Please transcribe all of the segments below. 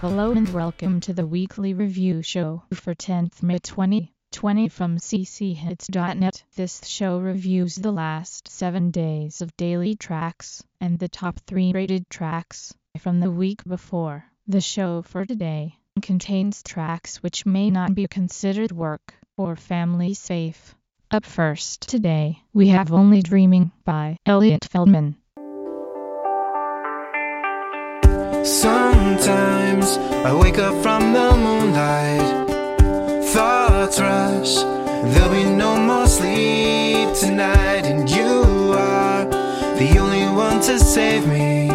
Hello and welcome to the weekly review show for 10th May 2020 from cchits.net. This show reviews the last 7 days of daily tracks and the top 3 rated tracks from the week before. The show for today contains tracks which may not be considered work or family safe. Up first today, we have Only Dreaming by Elliot Feldman. Sometimes I wake up from the moonlight. Thoughts rush. There'll be no more sleep tonight. And you are the only one to save me.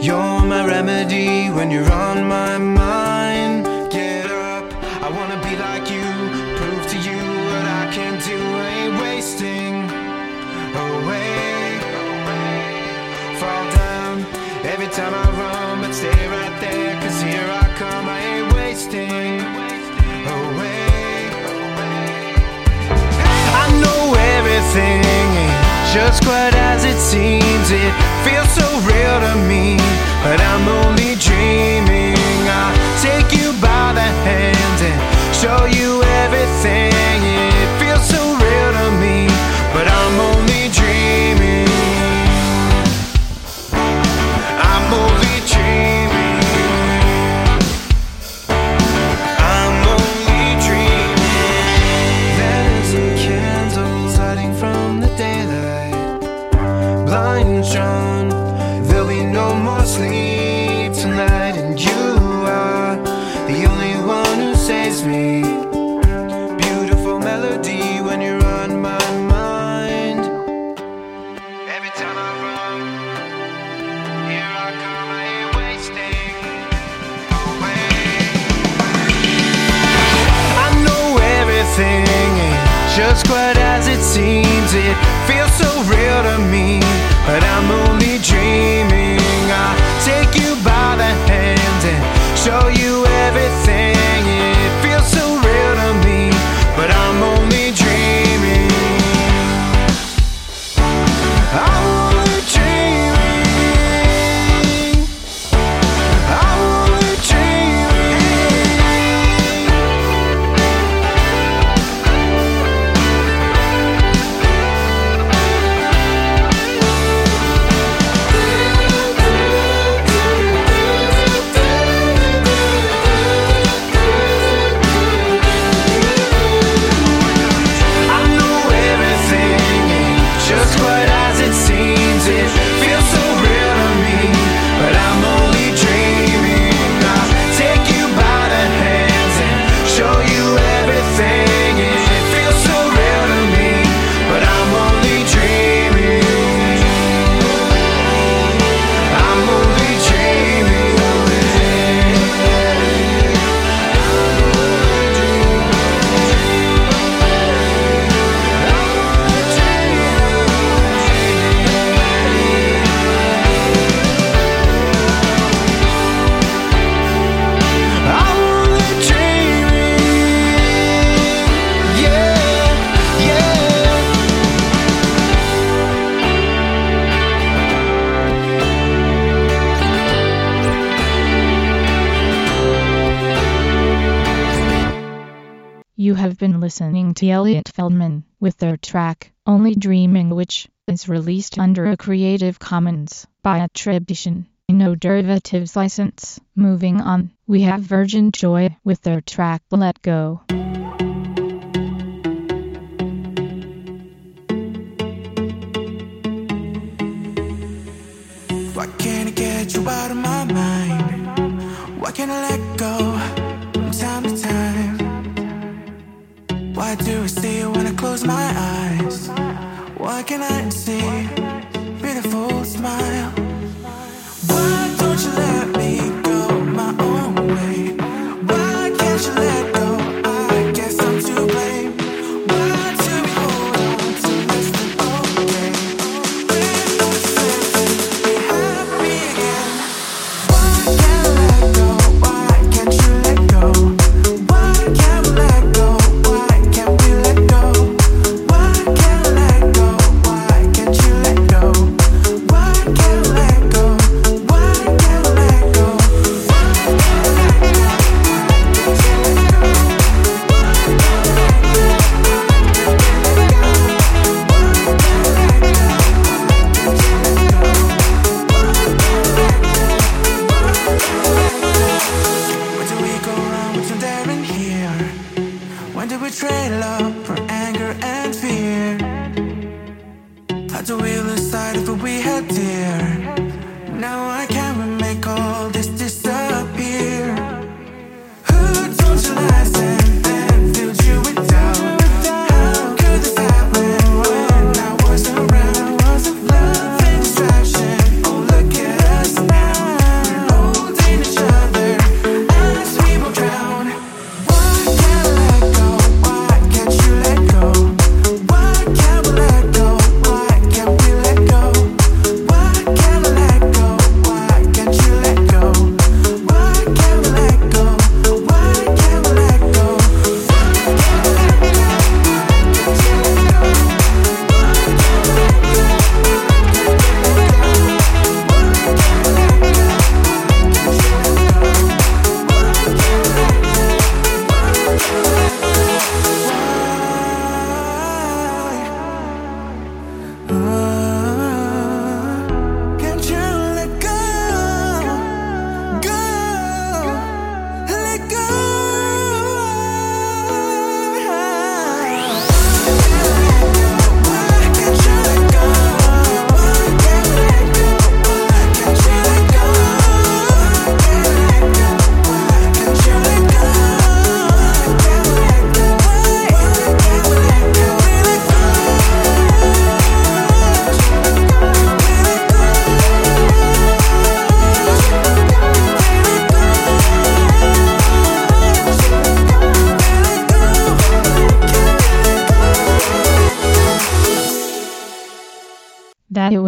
You're my remedy when you're on my mind. Get up. I wanna be like you. Prove to you what I can do. Ain't wasting away. Fall down every time I run, stay right there. Cause here I come, I ain't wasting away. I know everything ain't just quite as it seems. It feels so real to me, but I'm only dreaming. I'll take you by the hand and show you listening to Elliot Feldman with their track Only Dreaming which is released under a Creative Commons by attribution, no derivatives license. Moving on, we have Virgin Joy with their track Let Go. Why can't I get you out of my mind? Why can't I let go Why do I see it when I close my eyes? Why can't I see beautiful smile?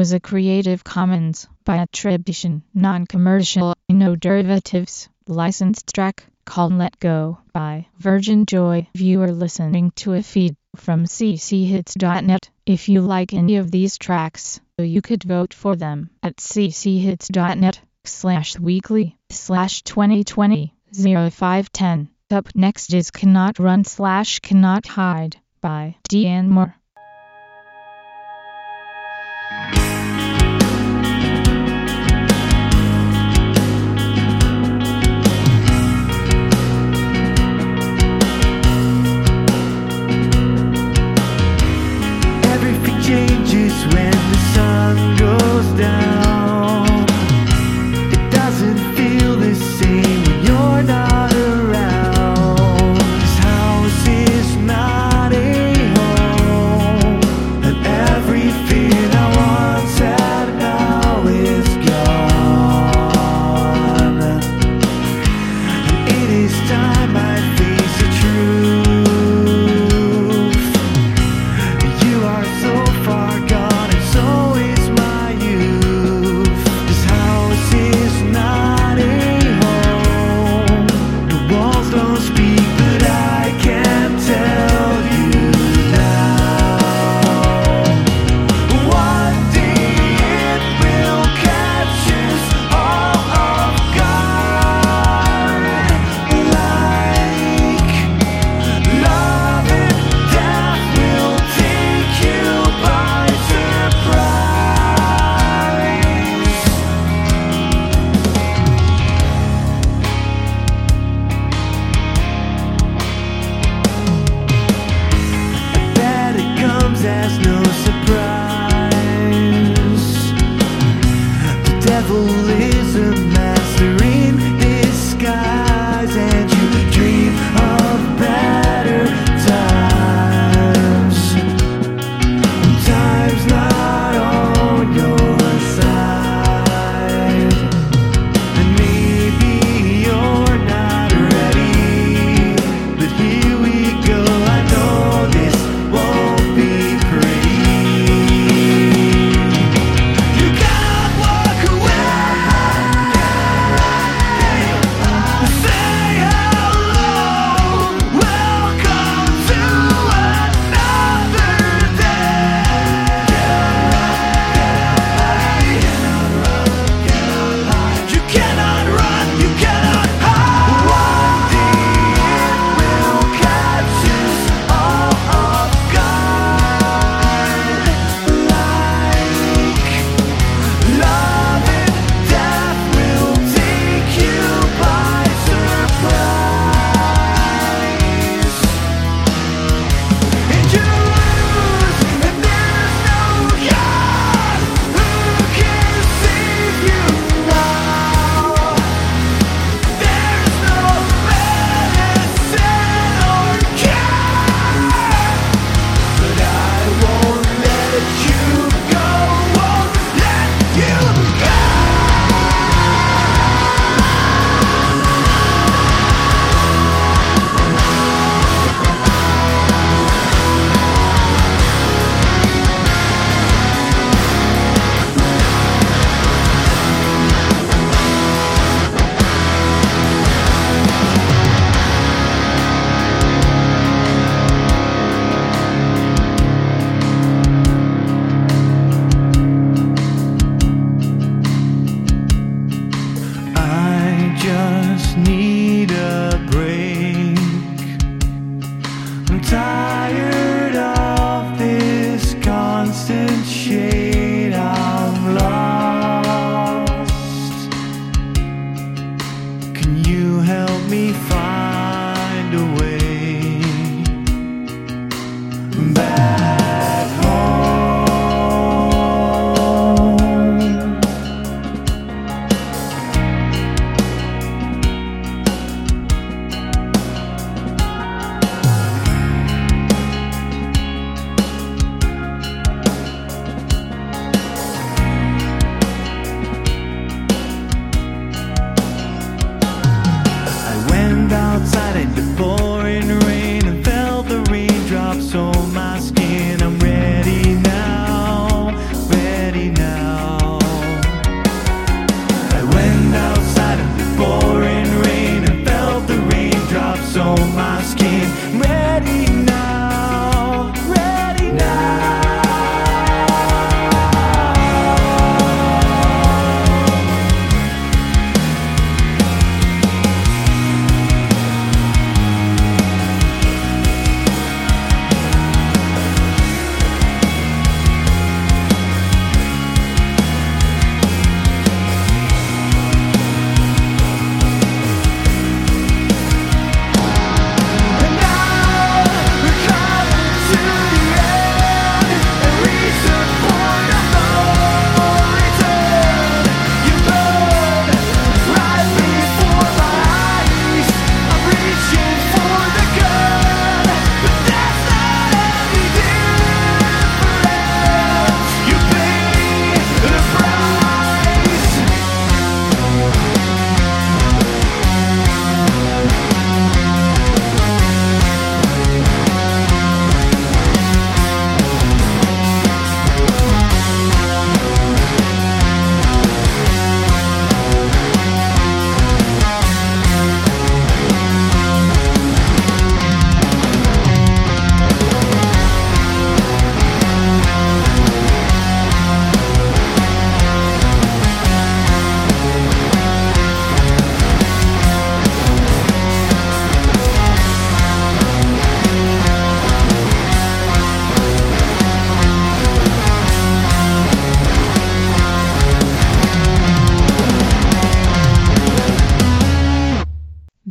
was a Creative Commons by attribution, non-commercial, no derivatives, licensed track called Let Go by Virgin Joy. Viewer listening to a feed from cchits.net. If you like any of these tracks, you could vote for them at cchits.net slash weekly slash 2020 0510. Up next is Cannot Run slash Cannot Hide by Deanne Moore.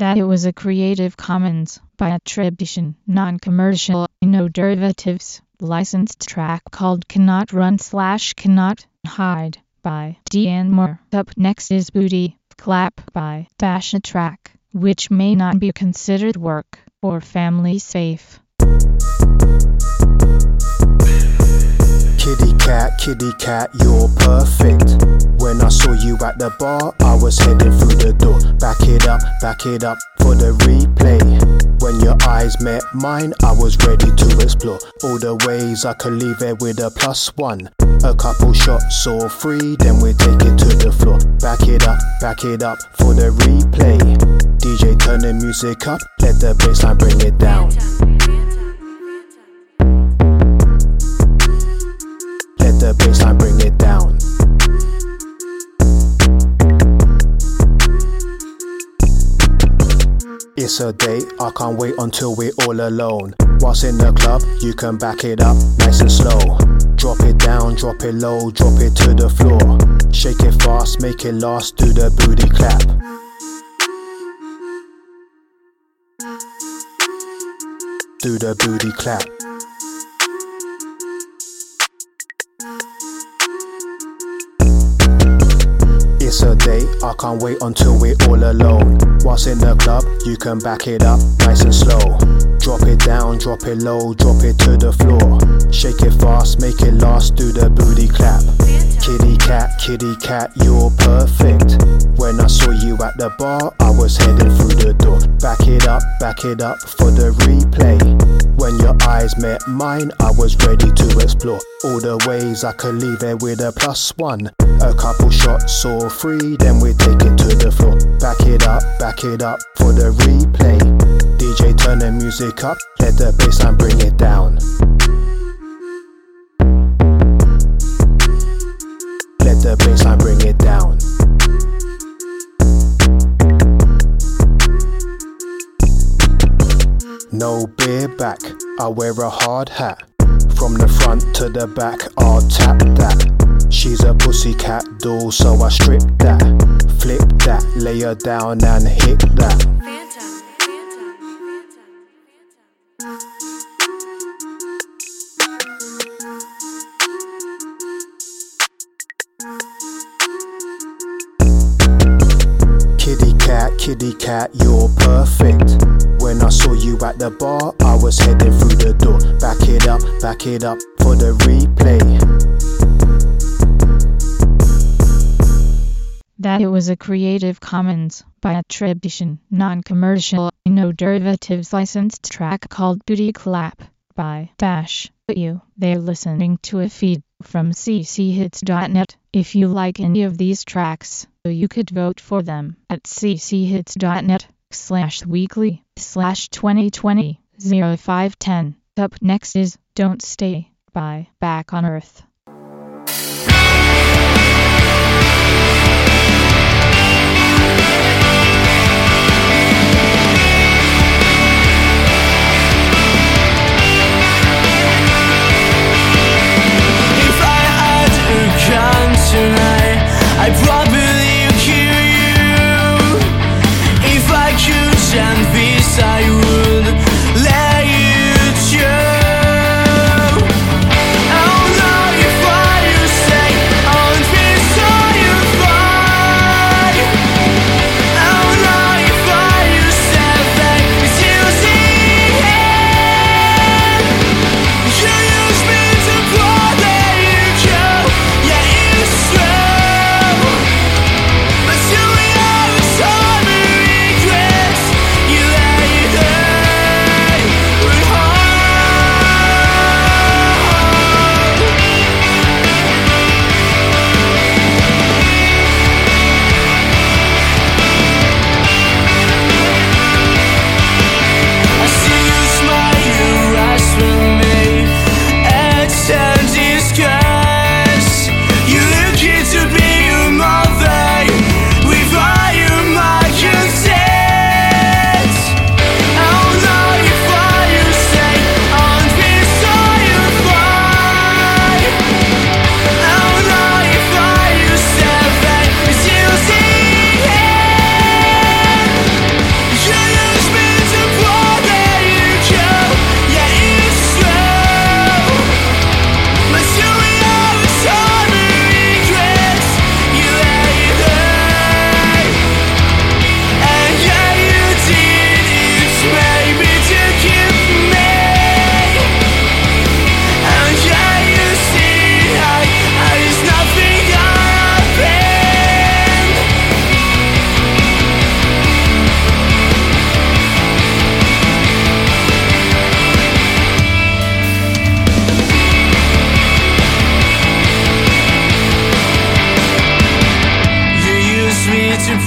That it was a Creative Commons by attribution, non-commercial, no derivatives, licensed track called Cannot Run slash Cannot Hide by Deanne Moore. Up next is Booty Clap by Bash a track, which may not be considered work or family safe. Kitty cat, kitty cat, you're perfect. When I saw you at the bar, I was heading through the door. Back it up, back it up for the replay. When your eyes met mine, I was ready to explore all the ways I could leave it with a plus one. A couple shots or three, then we take it to the floor. Back it up, back it up for the replay. DJ turn the music up, let the bassline bring it down. The bassline bring it down. It's a date, I can't wait until we're all alone. Whilst in the club, you can back it up nice and slow. Drop it down, drop it low, drop it to the floor. Shake it fast, make it last, do the booty clap. Do the booty clap. It's a date, I can't wait until we're all alone. Whilst in the club, you can back it up nice and slow. Drop it down, drop it low, drop it to the floor. Shake it fast, make it last, do the booty clap. Kitty cat, kitty cat, you're perfect. When I saw you at the bar, I was heading through the door. Back it up, back it up for the replay. When your eyes met mine, I was ready to explore all the ways I could leave it with a plus one. A couple shots or three, then we take it to the floor. Back it up, back it up for the replay. DJ turn the music up, let the bassline bring it down. Let the bassline bring it down. No beer back, I wear a hard hat. From the front to the back, I'll tap that. She's a pussycat doll, so I strip that. Flip that, lay her down and hit that. Kitty cat, kitty cat, you're perfect. When I saw you at the bar, I was heading through the door. Back it up, back it up for the replay. That it was a Creative Commons by attribution, non-commercial, no derivatives licensed track called Booty Clap by Bash. You, they're listening to a feed from cchits.net. If you like any of these tracks, you could vote for them at cchits.net slash weekly slash 2020 0510. Up next is Don't Stay by Back on Earth. I'd probably kill you. If I could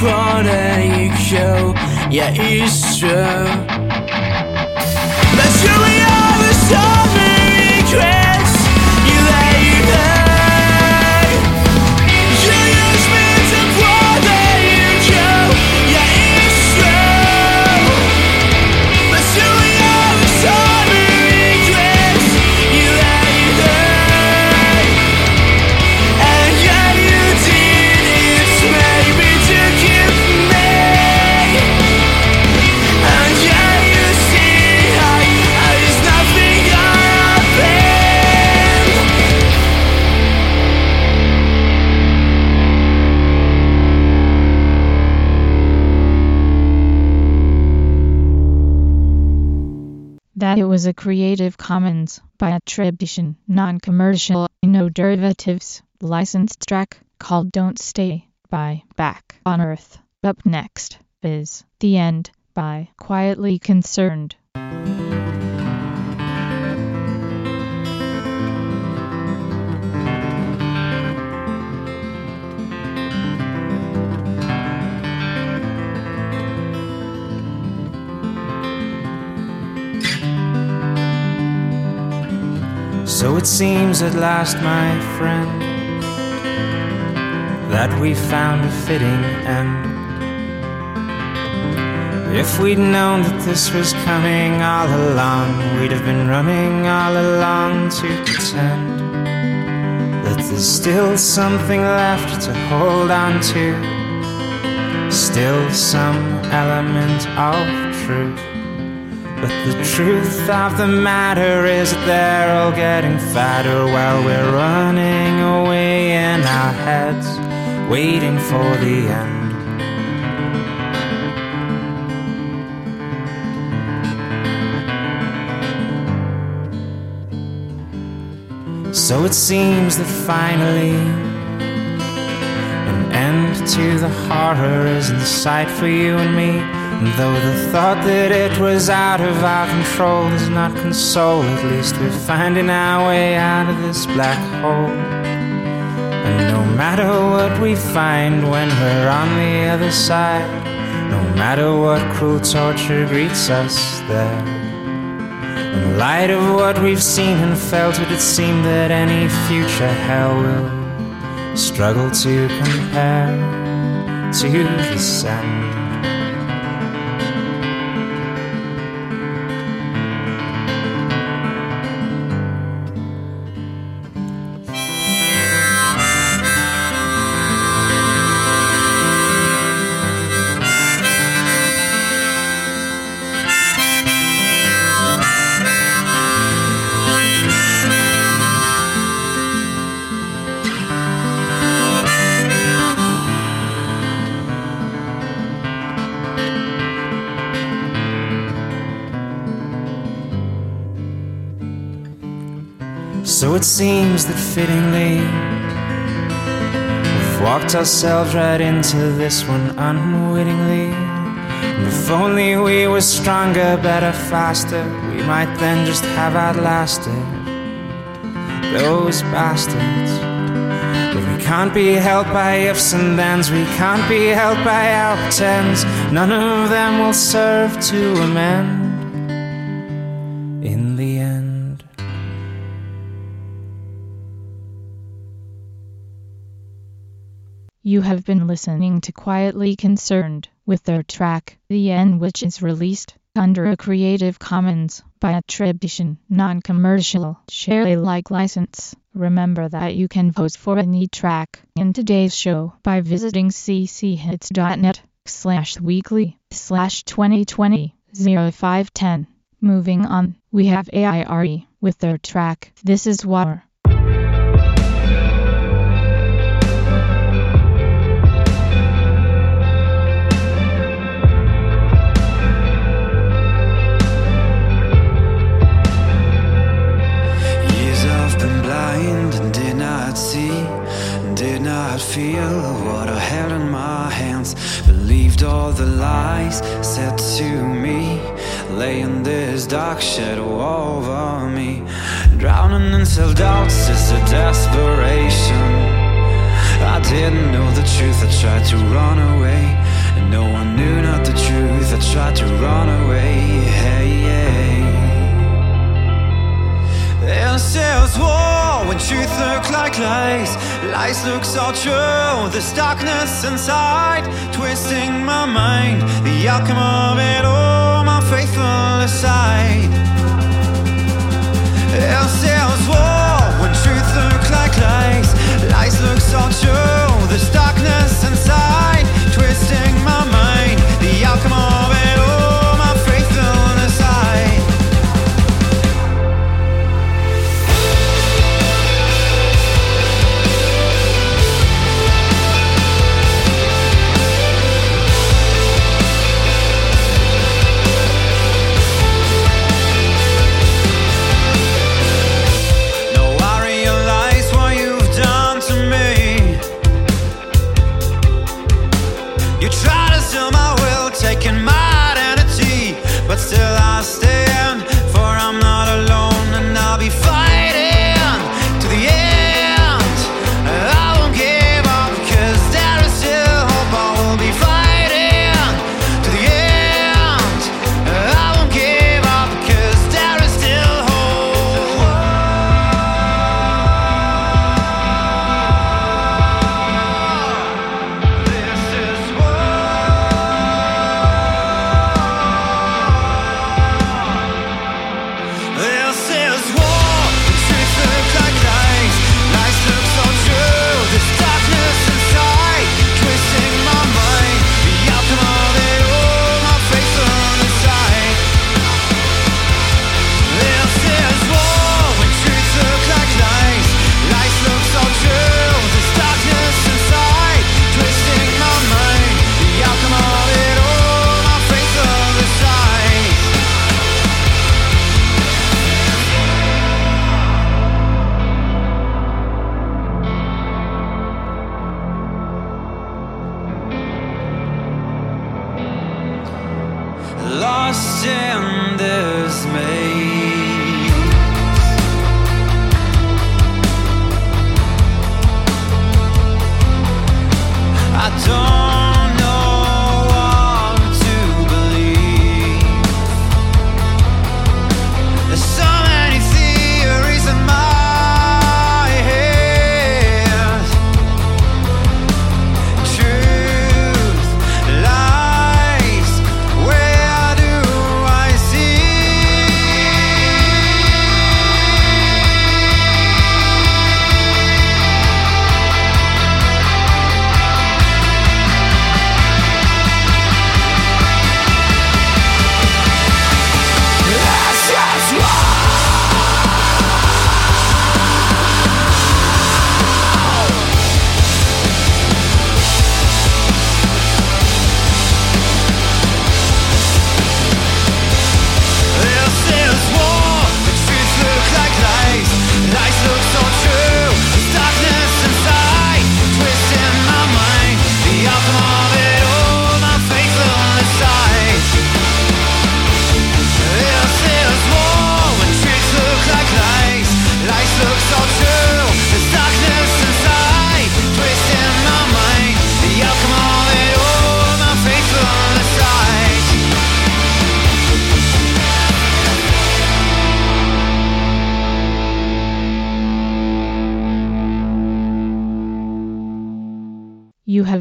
parayı kyo Ya yeah, it's true. Was a Creative Commons by attribution, non-commercial, no derivatives, licensed track called Don't Stay by Back on Earth. Up next is The End by Quietly Concerned. So it seems at last, my friend, that we found a fitting end. If we'd known that this was coming all along, we'd have been running all along to pretend that there's still something left to hold on to, still some element of truth. But the truth of the matter is that they're all getting fatter while we're running away in our heads, waiting for the end. So it seems that finally an end to the horror is in sight for you and me. And though the thought that it was out of our control does not console, at least we're finding our way out of this black hole. And no matter what we find when we're on the other side, no matter what cruel torture greets us there. In light of what we've seen and felt, would it seem that any future hell will struggle to compare to this end? Fittingly we've walked ourselves right into this one unwittingly. And if only we were stronger, better, faster, we might then just have outlasted those bastards. But we can't be held by ifs and thens, we can't be held by our pretends. None of them will serve to amend You have been listening to Quietly Concerned with their track The End which is released under a Creative Commons by attribution, non-commercial, share Alike license. Remember that you can vote for any track in today's show by visiting cchits.net slash weekly slash 2020 0510. Moving on, we have AIRE with their track This Is War. I'd feel what I held in my hands. Believed all the lies said to me, laying this dark shadow over me. Drowning in self doubts is a desperation. I didn't know the truth, I tried to run away. And no one knew not the truth, I tried to run away. Hey, yeah. Ensails war when truth looks like lies. Lies look so true. This darkness inside, twisting my mind. The outcome of it all, my faithful aside. Ensails war when truth looks like lies. Lies look so true. This darkness inside, twisting my mind. The outcome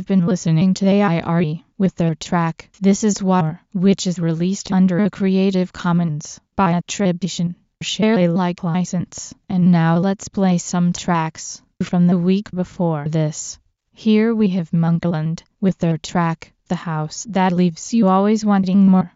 You've been listening to AIRE with their track This Is War, which is released under a Creative Commons by attribution, share Alike license. And now let's play some tracks from the week before this. Here we have Monkland with their track The House That Leaves You Always Wanting More.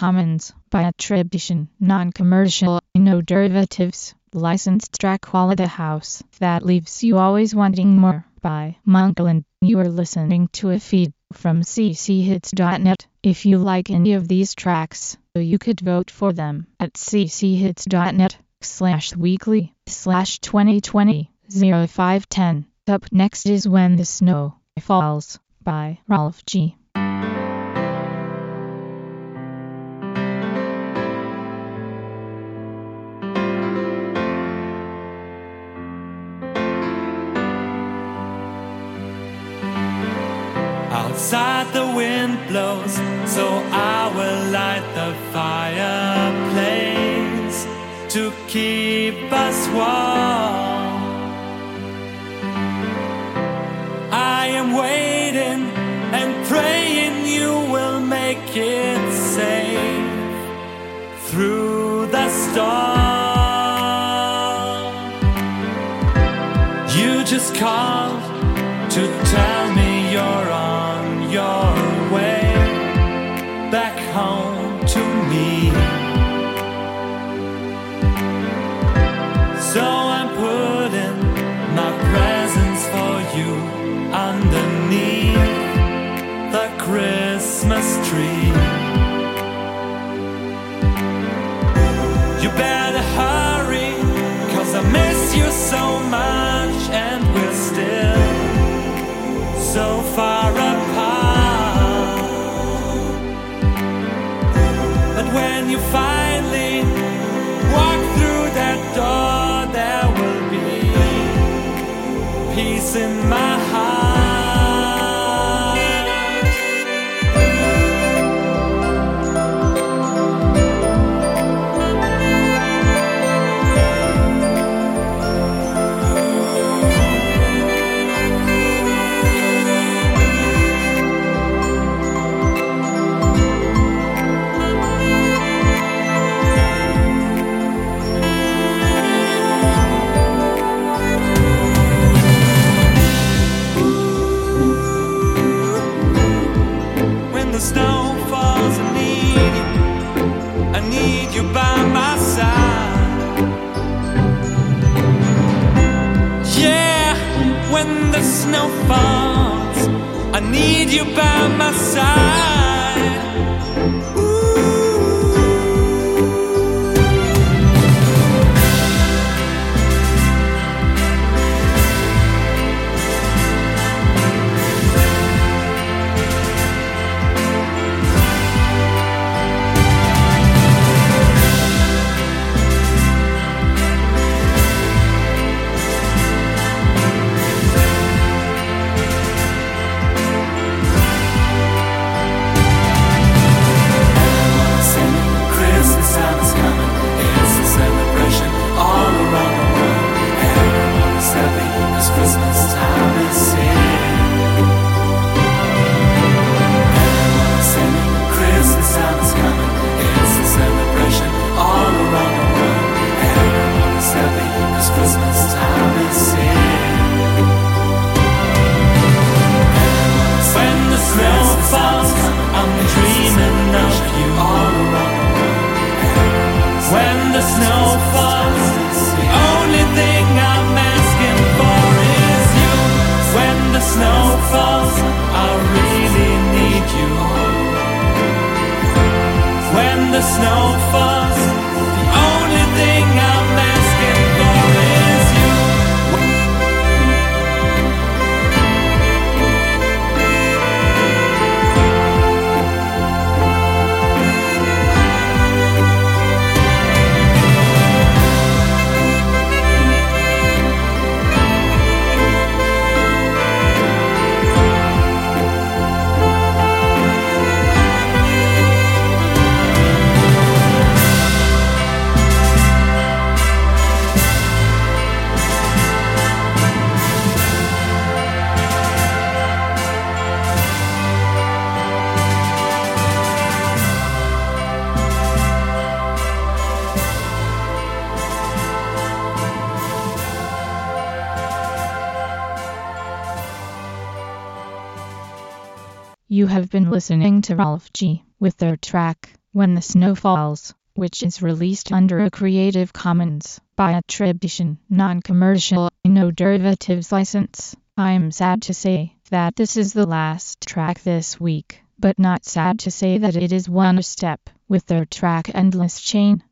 Commons by attribution, non-commercial, no derivatives, licensed track Quality House that leaves you always wanting more by Monkland. You are listening to a feed from cchits.net. If you like any of these tracks, you could vote for them at cchits.net slash weekly slash 2020 0510. Up next is When the Snow Falls by Rolf G. blows. So I will light the fireplace to keep us warm. I am waiting and praying you will make it safe through the storm. You just called to tell. Christmas tree. You better hurry, cause I miss you so much, and we're still so far apart. But when you finally walk through that door, there will be peace in my heart. Snow falls, I need you by my side. Have been listening to Ralph G with their track When the Snow Falls, which is released under a Creative Commons by attribution, non-commercial, no derivatives license. I'm sad to say that this is the last track this week, but not sad to say that it is one step with their track Endless Chain.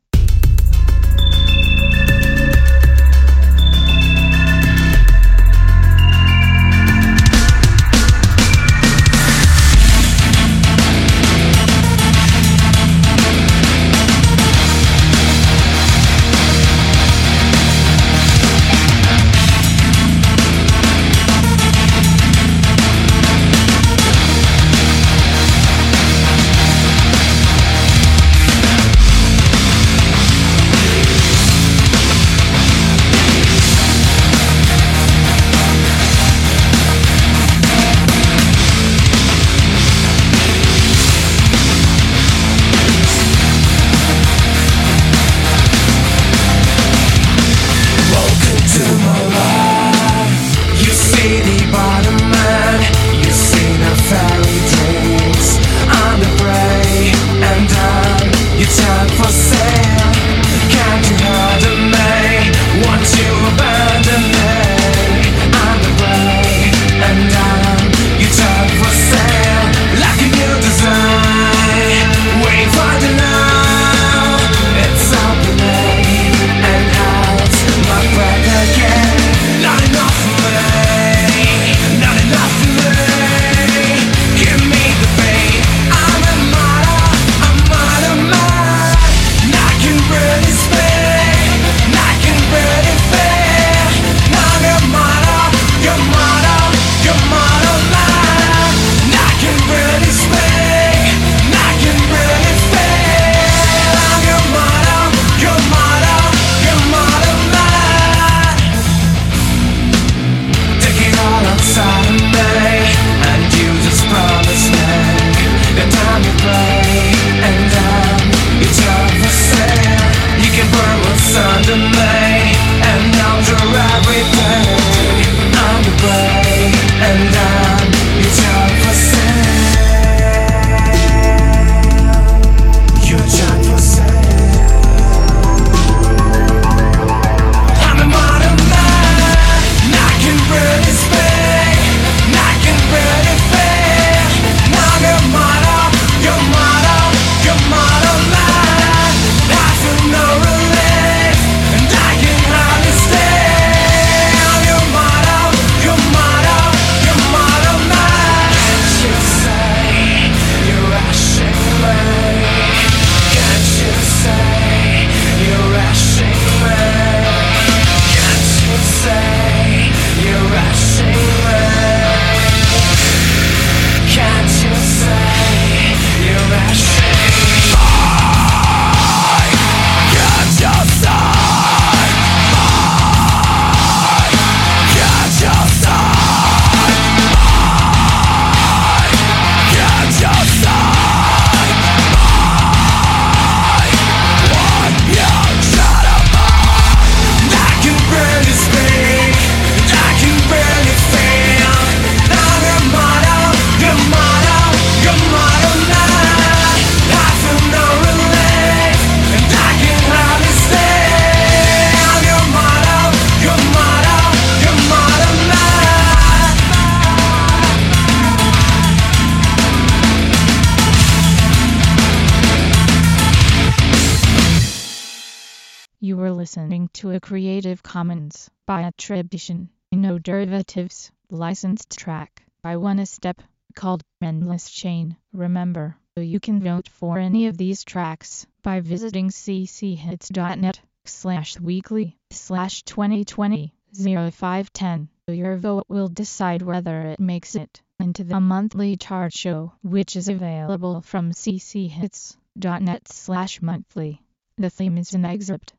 a Creative Commons by attribution, no derivatives, licensed track by one a step called Endless Chain. Remember, you can vote for any of these tracks by visiting cchits.net slash weekly slash 2020 0510. Your vote will decide whether it makes it into the monthly chart show, which is available from cchits.net slash monthly. The theme is an excerpt